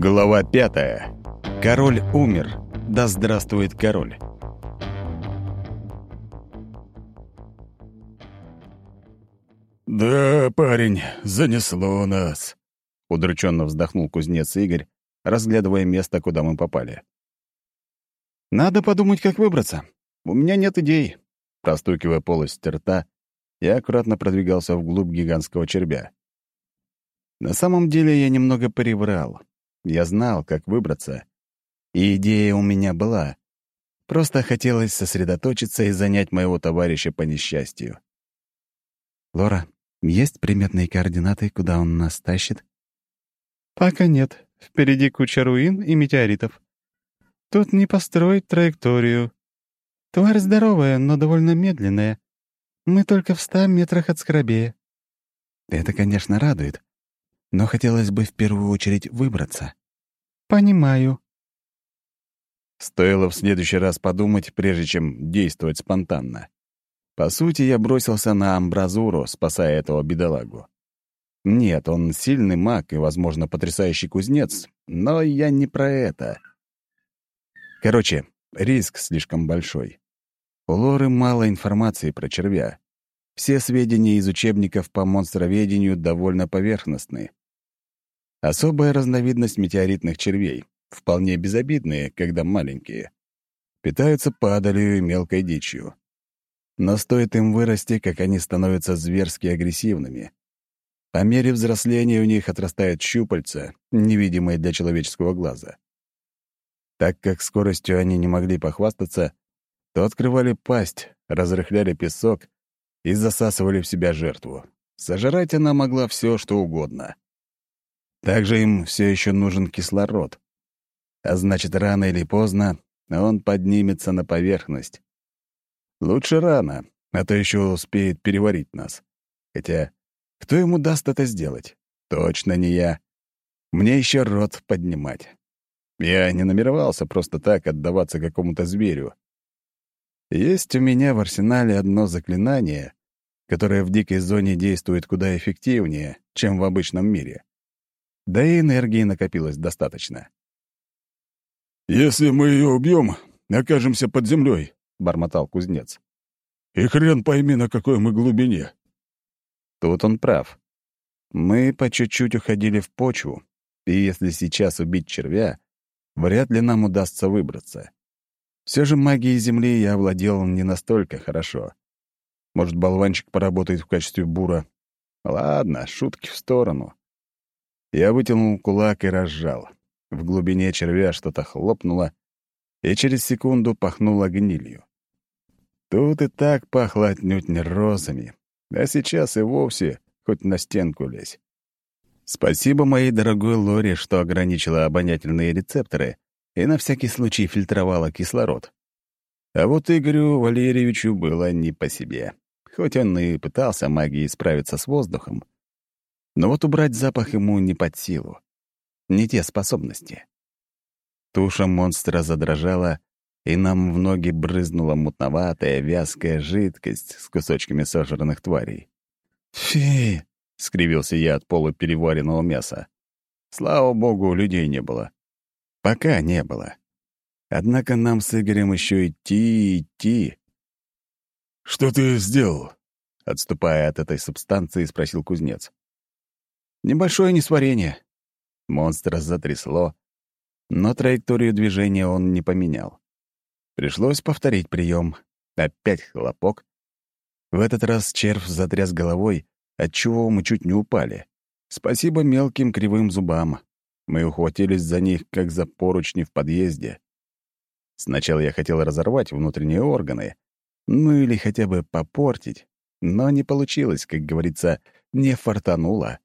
Глава пятая. Король умер. Да здравствует король. «Да, парень, занесло нас», — удрученно вздохнул кузнец Игорь, разглядывая место, куда мы попали. «Надо подумать, как выбраться. У меня нет идей». Простукивая полость рта, я аккуратно продвигался вглубь гигантского червя. На самом деле я немного приврал. Я знал, как выбраться. И идея у меня была. Просто хотелось сосредоточиться и занять моего товарища по несчастью. «Лора, есть приметные координаты, куда он нас тащит?» «Пока нет. Впереди куча руин и метеоритов. Тут не построить траекторию. Тварь здоровая, но довольно медленная. Мы только в ста метрах от Скоробея». «Это, конечно, радует. Но хотелось бы в первую очередь выбраться». «Понимаю». Стоило в следующий раз подумать, прежде чем действовать спонтанно. По сути, я бросился на амбразуру, спасая этого бедолагу. Нет, он сильный маг и, возможно, потрясающий кузнец, но я не про это. Короче, риск слишком большой. У Лоры мало информации про червя. Все сведения из учебников по монстроведению довольно поверхностны. Особая разновидность метеоритных червей, вполне безобидные, когда маленькие. Питаются падалью и мелкой дичью. Но стоит им вырасти, как они становятся зверски агрессивными. По мере взросления у них отрастают щупальца, невидимые для человеческого глаза. Так как скоростью они не могли похвастаться, то открывали пасть, разрыхляли песок и засасывали в себя жертву. Сожрать она могла все, что угодно. Также им все еще нужен кислород. А значит, рано или поздно он поднимется на поверхность. Лучше рано, а то еще успеет переварить нас. Хотя, кто ему даст это сделать? Точно не я. Мне еще рот поднимать. Я не намеревался просто так отдаваться какому-то зверю. Есть у меня в арсенале одно заклинание, которое в дикой зоне действует куда эффективнее, чем в обычном мире. Да и энергии накопилось достаточно. «Если мы ее убьем, окажемся под землей, — бормотал кузнец. «И хрен пойми, на какой мы глубине». Тут он прав. Мы по чуть-чуть уходили в почву, и если сейчас убить червя, вряд ли нам удастся выбраться. Все же магией Земли я овладел не настолько хорошо. Может, болванчик поработает в качестве бура. Ладно, шутки в сторону. Я вытянул кулак и разжал. В глубине червя что-то хлопнуло, и через секунду пахнуло гнилью. Тут и так пахло отнюдь не розами, а сейчас и вовсе хоть на стенку лезь. Спасибо моей дорогой Лоре, что ограничила обонятельные рецепторы и на всякий случай фильтровала кислород. А вот Игорю Валерьевичу было не по себе. Хоть он и пытался магией справиться с воздухом, но вот убрать запах ему не под силу. Не те способности. Туша монстра задрожала, и нам в ноги брызнула мутноватая, вязкая жидкость с кусочками сожранных тварей. «Фи!» — скривился я от полупереваренного мяса. Слава богу, людей не было. Пока не было. Однако нам с Игорем еще идти идти. «Что ты сделал?» — отступая от этой субстанции, спросил кузнец. «Небольшое несварение». Монстра затрясло, но траекторию движения он не поменял. Пришлось повторить прием. Опять хлопок. В этот раз червь затряс головой, отчего мы чуть не упали. Спасибо мелким кривым зубам. Мы ухватились за них, как за поручни в подъезде. Сначала я хотел разорвать внутренние органы, ну или хотя бы попортить, но не получилось, как говорится, не фартануло.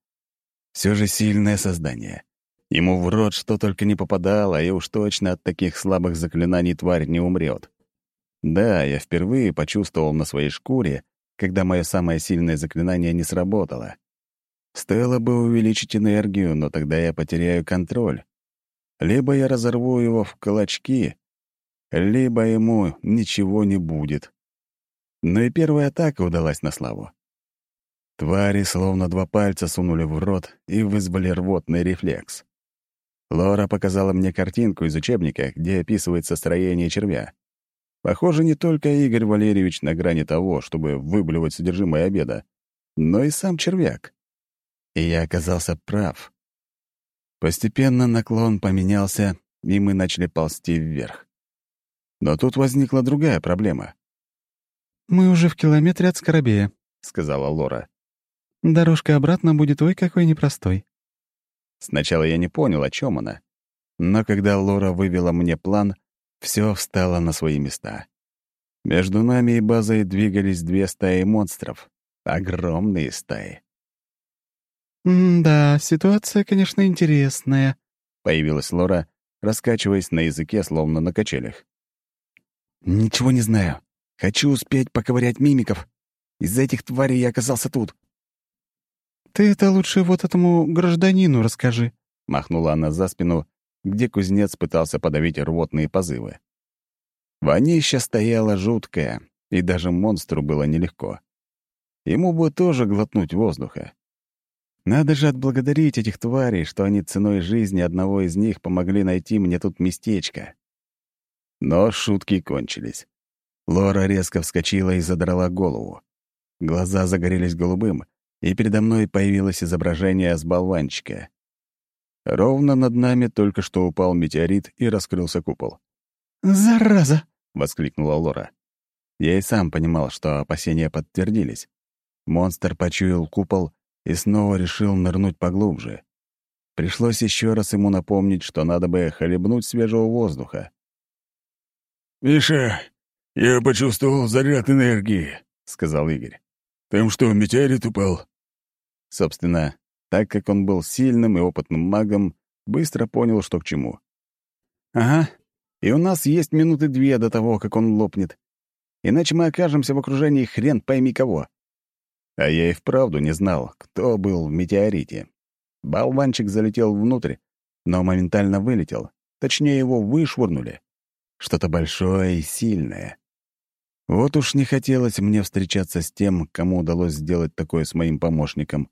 Все же сильное создание. Ему в рот что только не попадало, и уж точно от таких слабых заклинаний тварь не умрет. Да, я впервые почувствовал на своей шкуре, когда мое самое сильное заклинание не сработало. Стоило бы увеличить энергию, но тогда я потеряю контроль. Либо я разорву его в клочки, либо ему ничего не будет. Но и первая атака удалась на славу. Твари словно два пальца сунули в рот и вызвали рвотный рефлекс. Лора показала мне картинку из учебника, где описывается строение червя. Похоже, не только Игорь Валерьевич на грани того, чтобы выблевать содержимое обеда, но и сам червяк. И я оказался прав. Постепенно наклон поменялся, и мы начали ползти вверх. Но тут возникла другая проблема. «Мы уже в километре от Скоробея», — сказала Лора. «Дорожка обратно будет ой какой непростой». Сначала я не понял, о чем она. Но когда Лора вывела мне план, все встало на свои места. Между нами и базой двигались две стаи монстров. Огромные стаи. «Да, ситуация, конечно, интересная», — появилась Лора, раскачиваясь на языке, словно на качелях. «Ничего не знаю. Хочу успеть поковырять мимиков. Из-за этих тварей я оказался тут». «Ты это лучше вот этому гражданину расскажи», — махнула она за спину, где кузнец пытался подавить рвотные позывы. Вонища стояла жуткая, и даже монстру было нелегко. Ему бы тоже глотнуть воздуха. Надо же отблагодарить этих тварей, что они ценой жизни одного из них помогли найти мне тут местечко. Но шутки кончились. Лора резко вскочила и задрала голову. Глаза загорелись голубым, и передо мной появилось изображение с болванчика. Ровно над нами только что упал метеорит и раскрылся купол. «Зараза!» — воскликнула Лора. Я и сам понимал, что опасения подтвердились. Монстр почуял купол и снова решил нырнуть поглубже. Пришлось еще раз ему напомнить, что надо бы хлебнуть свежего воздуха. «Миша, я почувствовал заряд энергии», — сказал Игорь. «Там что, метеорит упал?» Собственно, так как он был сильным и опытным магом, быстро понял, что к чему. «Ага, и у нас есть минуты две до того, как он лопнет. Иначе мы окажемся в окружении хрен пойми кого. А я и вправду не знал, кто был в метеорите. Болванчик залетел внутрь, но моментально вылетел. Точнее, его вышвырнули. Что-то большое и сильное. Вот уж не хотелось мне встречаться с тем, кому удалось сделать такое с моим помощником.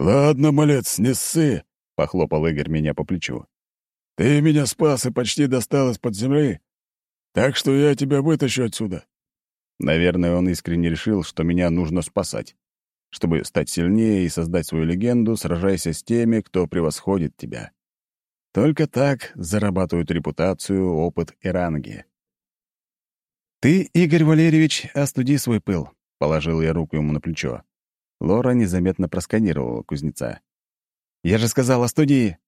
«Ладно, малец, не ссы», — похлопал Игорь меня по плечу. «Ты меня спас и почти достал из-под земли, так что я тебя вытащу отсюда. Наверное, он искренне решил, что меня нужно спасать. Чтобы стать сильнее и создать свою легенду, сражайся с теми, кто превосходит тебя. Только так зарабатывают репутацию, опыт и ранги. «Ты, Игорь Валерьевич, остуди свой пыл», — положил я руку ему на плечо. Лора незаметно просканировала кузнеца. «Я же сказал, остуди!»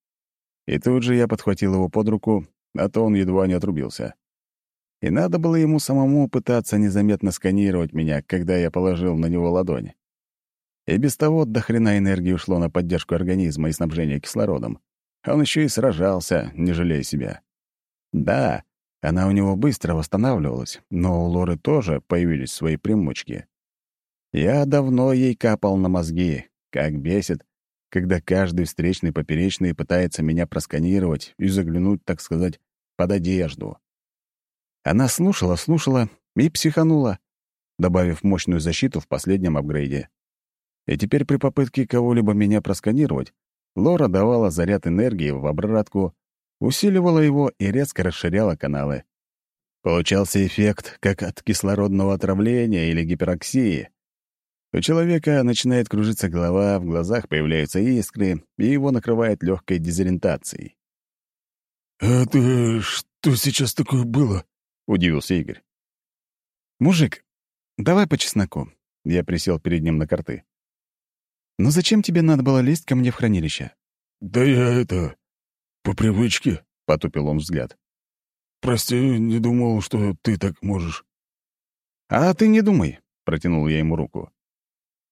И тут же я подхватил его под руку, а то он едва не отрубился. И надо было ему самому пытаться незаметно сканировать меня, когда я положил на него ладонь. И без того до хрена энергии ушло на поддержку организма и снабжение кислородом. Он еще и сражался, не жалея себя. Да, она у него быстро восстанавливалась, но у Лоры тоже появились свои примочки. Я давно ей капал на мозги, как бесит, когда каждый встречный поперечный пытается меня просканировать и заглянуть, так сказать, под одежду. Она слушала, слушала и психанула, добавив мощную защиту в последнем апгрейде. И теперь при попытке кого-либо меня просканировать, Лора давала заряд энергии в обратку, усиливала его и резко расширяла каналы. Получался эффект, как от кислородного отравления или гипероксии. У человека начинает кружиться голова, в глазах появляются искры, и его накрывает легкой дезориентацией. «Это что сейчас такое было?» — удивился Игорь. «Мужик, давай по чесноку». Я присел перед ним на карты. «Но зачем тебе надо было лезть ко мне в хранилище?» «Да я это... по привычке», — потупил он взгляд. «Прости, не думал, что ты так можешь». «А ты не думай», — протянул я ему руку.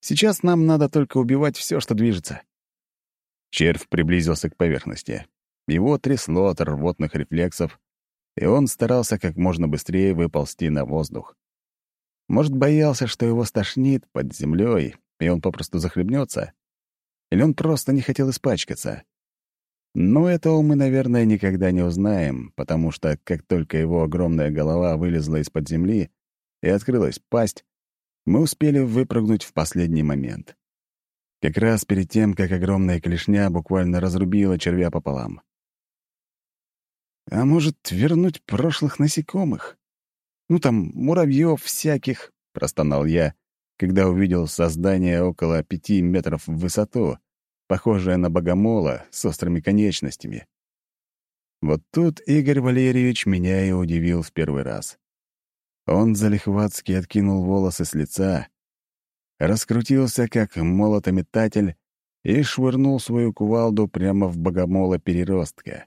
«Сейчас нам надо только убивать все, что движется». Червь приблизился к поверхности. Его трясло от рвотных рефлексов, и он старался как можно быстрее выползти на воздух. Может, боялся, что его стошнит под землей, и он попросту захлебнется? Или он просто не хотел испачкаться? Но этого мы, наверное, никогда не узнаем, потому что как только его огромная голова вылезла из-под земли и открылась пасть, мы успели выпрыгнуть в последний момент. Как раз перед тем, как огромная клешня буквально разрубила червя пополам. А может, вернуть прошлых насекомых? Ну, там, муравьев всяких, — простонал я, когда увидел создание около пяти метров в высоту, похожее на богомола с острыми конечностями. Вот тут Игорь Валерьевич меня и удивил в первый раз. Он залихватски откинул волосы с лица, раскрутился, как молотометатель, и швырнул свою кувалду прямо в богомола-переростка.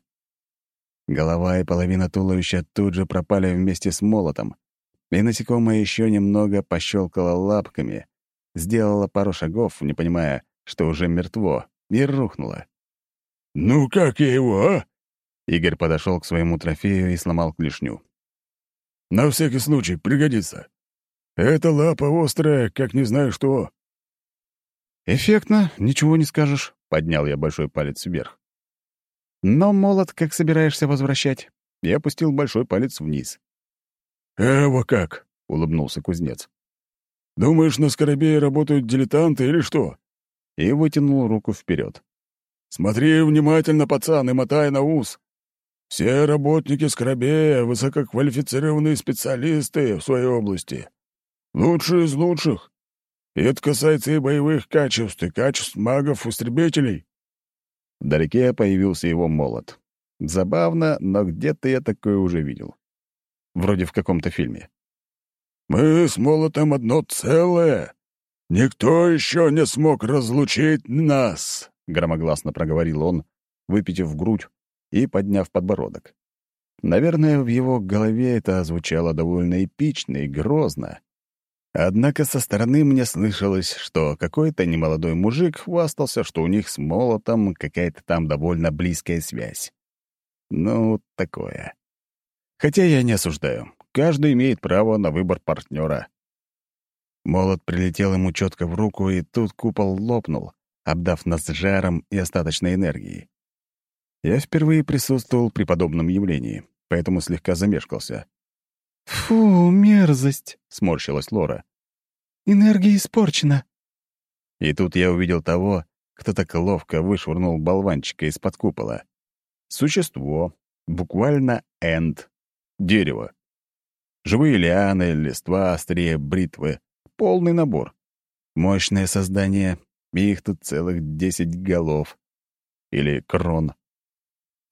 Голова и половина туловища тут же пропали вместе с молотом, и насекомое еще немного пощелкало лапками, сделало пару шагов, не понимая, что уже мертво, и рухнуло. «Ну как я его, а?» Игорь подошел к своему трофею и сломал клешню. «На всякий случай, пригодится. Эта лапа острая, как не знаю что». «Эффектно, ничего не скажешь», — поднял я большой палец вверх. «Но молот как собираешься возвращать?» Я опустил большой палец вниз. «Эво как?» — улыбнулся кузнец. «Думаешь, на Скоробее работают дилетанты или что?» И вытянул руку вперед. «Смотри внимательно, пацан, и мотай на ус. Все работники Скоробея — высококвалифицированные специалисты в своей области. Лучшие из лучших. И это касается и боевых качеств, и качеств магов-истребителей». Вдалеке появился его молот. Забавно, но где-то я такое уже видел. Вроде в каком-то фильме. «Мы с молотом одно целое. Никто еще не смог разлучить нас», — громогласно проговорил он, выпитив грудь и подняв подбородок. Наверное, в его голове это звучало довольно эпично и грозно. Однако со стороны мне слышалось, что какой-то немолодой мужик хвастался, что у них с молотом какая-то там довольно близкая связь. Ну, такое. Хотя я не осуждаю. Каждый имеет право на выбор партнера. Молот прилетел ему четко в руку, и тут купол лопнул, обдав нас жаром и остаточной энергией. Я впервые присутствовал при подобном явлении, поэтому слегка замешкался. «Фу, мерзость!» — сморщилась Лора. «Энергия испорчена». И тут я увидел того, кто так ловко вышвырнул болванчика из-под купола. Существо, буквально энд, дерево. Живые лианы, листва, острее бритвы. Полный набор. Мощное создание, их тут целых десять голов. Или крон.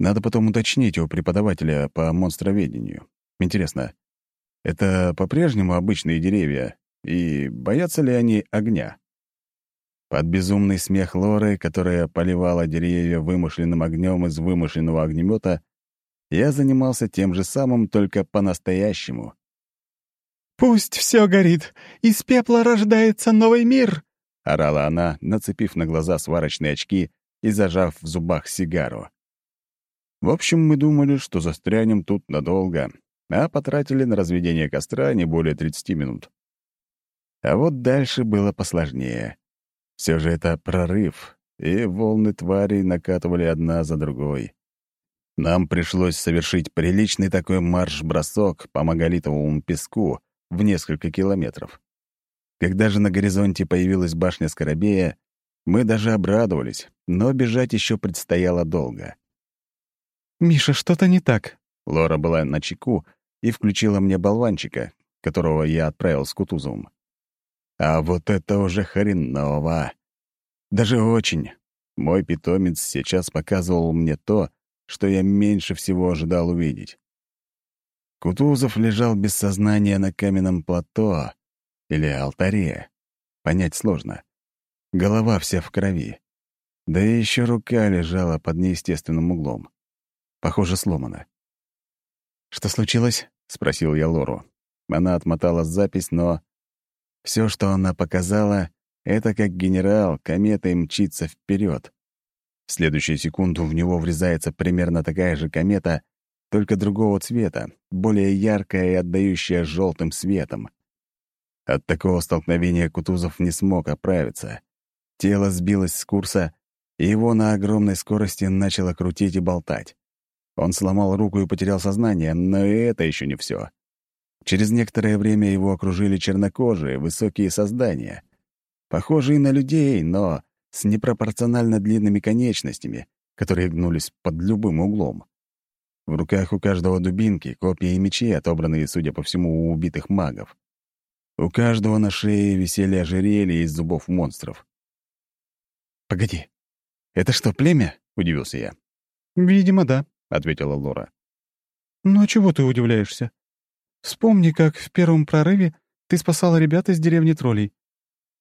Надо потом уточнить у преподавателя по монстроведению. Интересно, это по-прежнему обычные деревья, и боятся ли они огня? Под безумный смех Лоры, которая поливала деревья вымышленным огнем из вымышленного огнемета, я занимался тем же самым, только по-настоящему. «Пусть все горит! Из пепла рождается новый мир!» — орала она, нацепив на глаза сварочные очки и зажав в зубах сигару. В общем, мы думали, что застрянем тут надолго, а потратили на разведение костра не более 30 минут. А вот дальше было посложнее. Все же это прорыв, и волны тварей накатывали одна за другой. Нам пришлось совершить приличный такой марш-бросок по маголитовому песку в несколько километров. Когда же на горизонте появилась башня Скоробея, мы даже обрадовались, но бежать еще предстояло долго. «Миша, что-то не так». Лора была на чеку и включила мне болванчика, которого я отправил с Кутузовым. А вот это уже хреново. Даже очень. Мой питомец сейчас показывал мне то, что я меньше всего ожидал увидеть. Кутузов лежал без сознания на каменном плато или алтаре. Понять сложно. Голова вся в крови. Да и еще рука лежала под неестественным углом. Похоже, сломана. «Что случилось?» — спросил я Лору. Она отмотала запись, но... все, что она показала, это как генерал кометой мчится вперед. В следующую секунду в него врезается примерно такая же комета, только другого цвета, более яркая и отдающая желтым светом. От такого столкновения Кутузов не смог оправиться. Тело сбилось с курса, и его на огромной скорости начало крутить и болтать. Он сломал руку и потерял сознание, но и это еще не все. Через некоторое время его окружили чернокожие, высокие создания. Похожие на людей, но с непропорционально длинными конечностями, которые гнулись под любым углом. В руках у каждого дубинки, копья и мечи, отобранные, судя по всему, у убитых магов. У каждого на шее висели ожерелья из зубов монстров. «Погоди, это что, племя?» — удивился я. «Видимо, да», — ответила Лора. «Ну а чего ты удивляешься? Вспомни, как в первом прорыве ты спасала ребят из деревни троллей.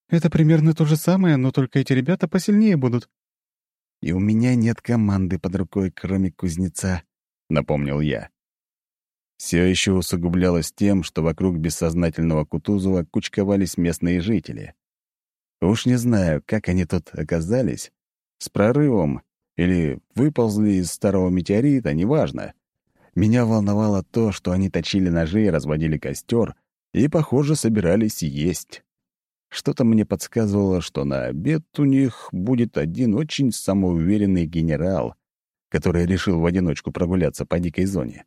Это примерно то же самое, но только эти ребята посильнее будут». «И у меня нет команды под рукой, кроме кузнеца», — напомнил я. Все еще усугублялось тем, что вокруг бессознательного Кутузова кучковались местные жители. Уж не знаю, как они тут оказались, с прорывом или выползли из старого метеорита, неважно. Меня волновало то, что они точили ножи, разводили костер и, похоже, собирались есть. Что-то мне подсказывало, что на обед у них будет один очень самоуверенный генерал, который решил в одиночку прогуляться по дикой зоне.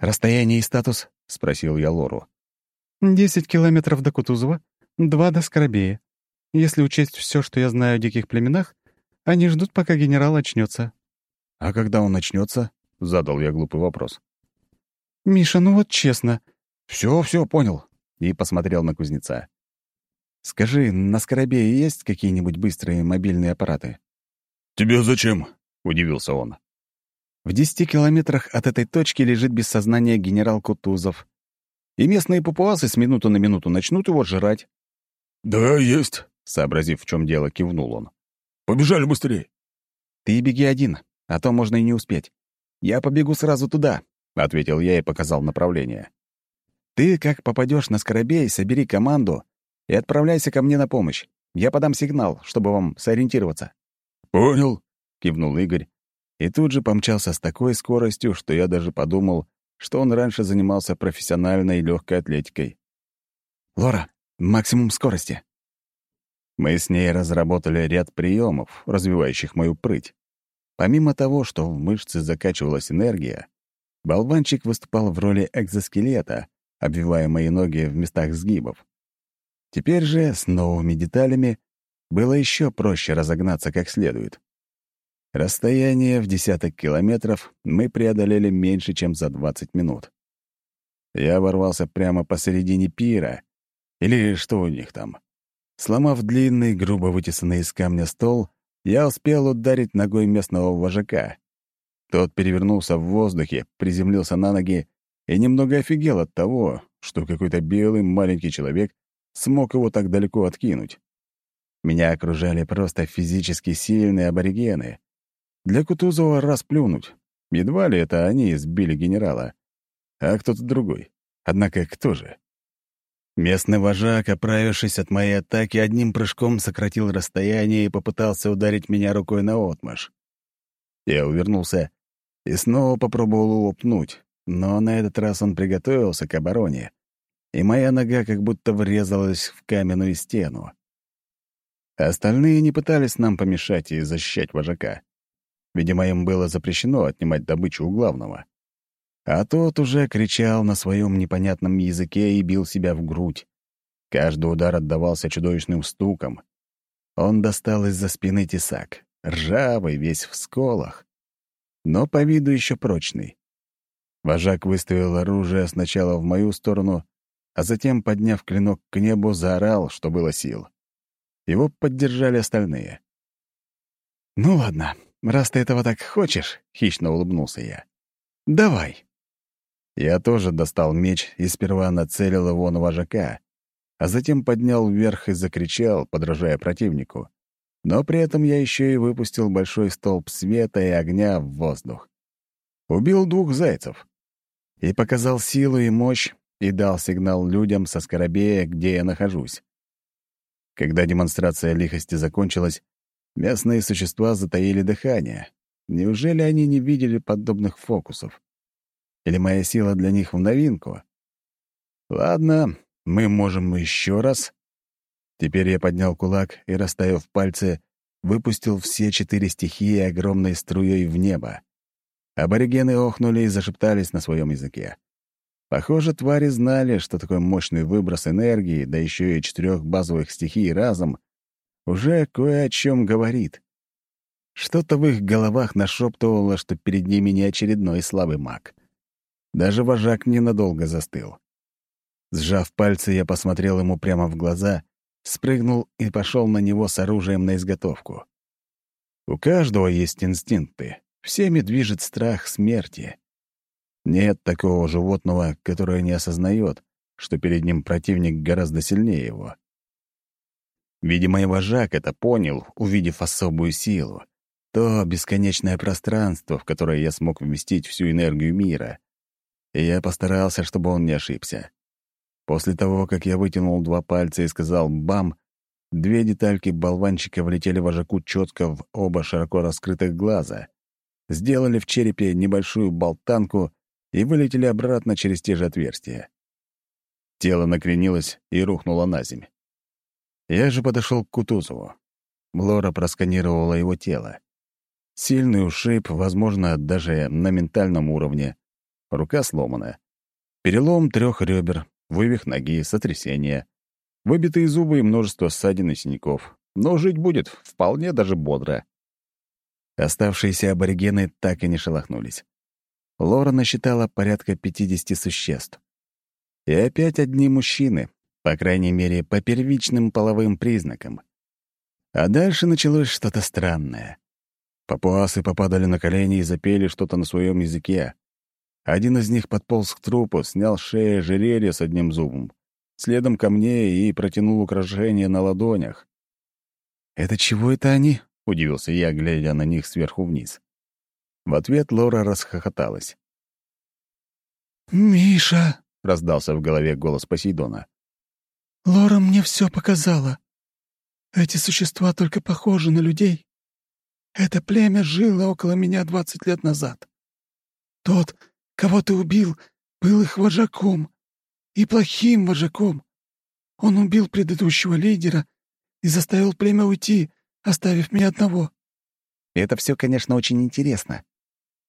«Расстояние и статус?» — спросил я Лору. «Десять километров до Кутузова, два до Скоробея. Если учесть все, что я знаю о диких племенах, они ждут, пока генерал очнется. «А когда он начнется? задал я глупый вопрос. «Миша, ну вот честно». Все, все, понял», — и посмотрел на кузнеца. «Скажи, на Скоробее есть какие-нибудь быстрые мобильные аппараты?» «Тебе зачем?» — удивился он. «В десяти километрах от этой точки лежит без сознания генерал Кутузов. И местные папуасы с минуты на минуту начнут его жрать». «Да, есть», — сообразив, в чем дело, кивнул он. «Побежали быстрее». «Ты беги один, а то можно и не успеть. Я побегу сразу туда», — ответил я и показал направление. «Ты, как попадешь на Скоробей, собери команду и отправляйся ко мне на помощь. Я подам сигнал, чтобы вам сориентироваться». «Понял», — кивнул Игорь, и тут же помчался с такой скоростью, что я даже подумал, что он раньше занимался профессиональной легкой атлетикой. «Лора, максимум скорости». Мы с ней разработали ряд приемов, развивающих мою прыть. Помимо того, что в мышцы закачивалась энергия, болванчик выступал в роли экзоскелета, обвивая мои ноги в местах сгибов. Теперь же, с новыми деталями, было еще проще разогнаться как следует. Расстояние в десяток километров мы преодолели меньше, чем за 20 минут. Я ворвался прямо посередине пира, или что у них там. Сломав длинный, грубо вытесанный из камня стол, я успел ударить ногой местного вожака. Тот перевернулся в воздухе, приземлился на ноги и немного офигел от того, что какой-то белый маленький человек смог его так далеко откинуть. Меня окружали просто физически сильные аборигены. Для Кутузова расплюнуть. Едва ли это они избили генерала, а кто-то другой. Однако кто же? Местный вожак, оправившись от моей атаки, одним прыжком сократил расстояние и попытался ударить меня рукой на отмашь. Я увернулся и снова попробовал его пнуть, но на этот раз он приготовился к обороне, и моя нога как будто врезалась в каменную стену. Остальные не пытались нам помешать и защищать вожака. Видимо, им было запрещено отнимать добычу у главного. А тот уже кричал на своем непонятном языке и бил себя в грудь. Каждый удар отдавался чудовищным стуком. Он достал из-за спины тесак, ржавый, весь в сколах, но по виду еще прочный. Вожак выставил оружие сначала в мою сторону, а затем, подняв клинок к небу, заорал, что было сил. Его поддержали остальные. «Ну ладно, раз ты этого так хочешь», — хищно улыбнулся я. «Давай». Я тоже достал меч и сперва нацелил его на вожака, а затем поднял вверх и закричал, подражая противнику. Но при этом я еще и выпустил большой столб света и огня в воздух. Убил двух зайцев. И показал силу и мощь, и дал сигнал людям со скоробея, где я нахожусь. Когда демонстрация лихости закончилась, местные существа затаили дыхание. Неужели они не видели подобных фокусов? Или моя сила для них в новинку? Ладно, мы можем еще раз. Теперь я поднял кулак и, расставив пальцы, выпустил все четыре стихии огромной струей в небо. Аборигены охнули и зашептались на своем языке. Похоже, твари знали, что такой мощный выброс энергии, да еще и четырех базовых стихий разом, уже кое о чем говорит. Что-то в их головах нашептывало, что перед ними не очередной слабый маг. Даже вожак ненадолго застыл. Сжав пальцы, я посмотрел ему прямо в глаза, спрыгнул и пошел на него с оружием на изготовку. У каждого есть инстинкты. Всеми движет страх смерти. Нет такого животного, которое не осознает, что перед ним противник гораздо сильнее его. Видимо, и вожак это понял, увидев особую силу. То бесконечное пространство, в которое я смог вместить всю энергию мира. И я постарался, чтобы он не ошибся. После того, как я вытянул два пальца и сказал «бам», две детальки болванчика влетели вожаку четко в оба широко раскрытых глаза, сделали в черепе небольшую болтанку и вылетели обратно через те же отверстия. Тело накренилось и рухнуло на земь. Я же подошел к Кутузову. Лора просканировала его тело. Сильный ушиб, возможно, даже на ментальном уровне. Рука сломана. Перелом трех ребер, вывих ноги, сотрясение. Выбитые зубы и множество ссадин и синяков. Но жить будет вполне даже бодро. Оставшиеся аборигены так и не шелохнулись. Лора насчитала порядка 50 существ. И опять одни мужчины, по крайней мере, по первичным половым признакам. А дальше началось что-то странное. Папуасы попадали на колени и запели что-то на своем языке. Один из них подполз к трупу, снял с шеи ожерелье с одним зубом, следом ко мне и протянул украшение на ладонях. «Это чего это они?» — удивился я, глядя на них сверху вниз. В ответ Лора расхохоталась. «Миша!» — раздался в голове голос Посейдона. «Лора мне все показала. Эти существа только похожи на людей. Это племя жило около меня двадцать лет назад. Тот, кого ты убил, был их вожаком. И плохим вожаком. Он убил предыдущего лидера и заставил племя уйти, оставив меня одного. Это все, конечно, очень интересно.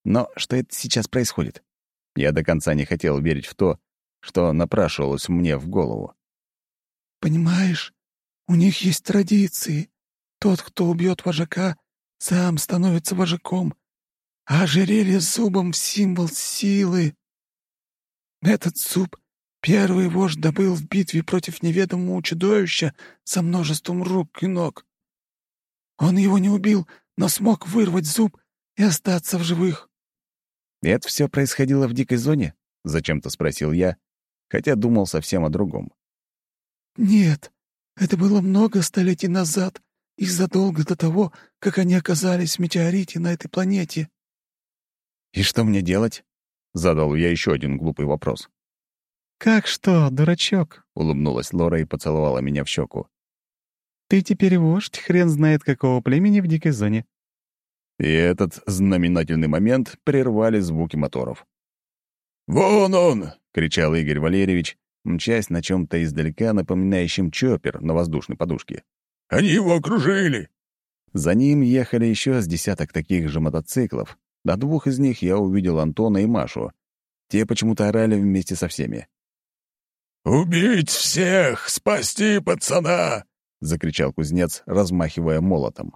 Но что это сейчас происходит? Я до конца не хотел верить в то, что напрашивалось мне в голову. «Понимаешь, у них есть традиции. Тот, кто убьет вожака, сам становится вожаком, а ожерелье зубом — символ силы. Этот зуб первый вождь добыл в битве против неведомого чудовища со множеством рук и ног. Он его не убил, но смог вырвать зуб и остаться в живых. «Это все происходило в дикой зоне?» — зачем-то спросил я, хотя думал совсем о другом. «Нет, это было много столетий назад и задолго до того, как они оказались в метеорите на этой планете». «И что мне делать?» — задал я еще один глупый вопрос. «Как что, дурачок?» — улыбнулась Лора и поцеловала меня в щеку. «Ты теперь вождь, хрен знает какого племени в дикой зоне. И этот знаменательный момент прервали звуки моторов. «Вон он!» — кричал Игорь Валерьевич, мчась на чем то издалека, напоминающем чоппер на воздушной подушке. «Они его окружили!» За ним ехали еще с десяток таких же мотоциклов. На двух из них я увидел Антона и Машу. Те почему-то орали вместе со всеми. «Убить всех! Спасти пацана!» — закричал кузнец, размахивая молотом.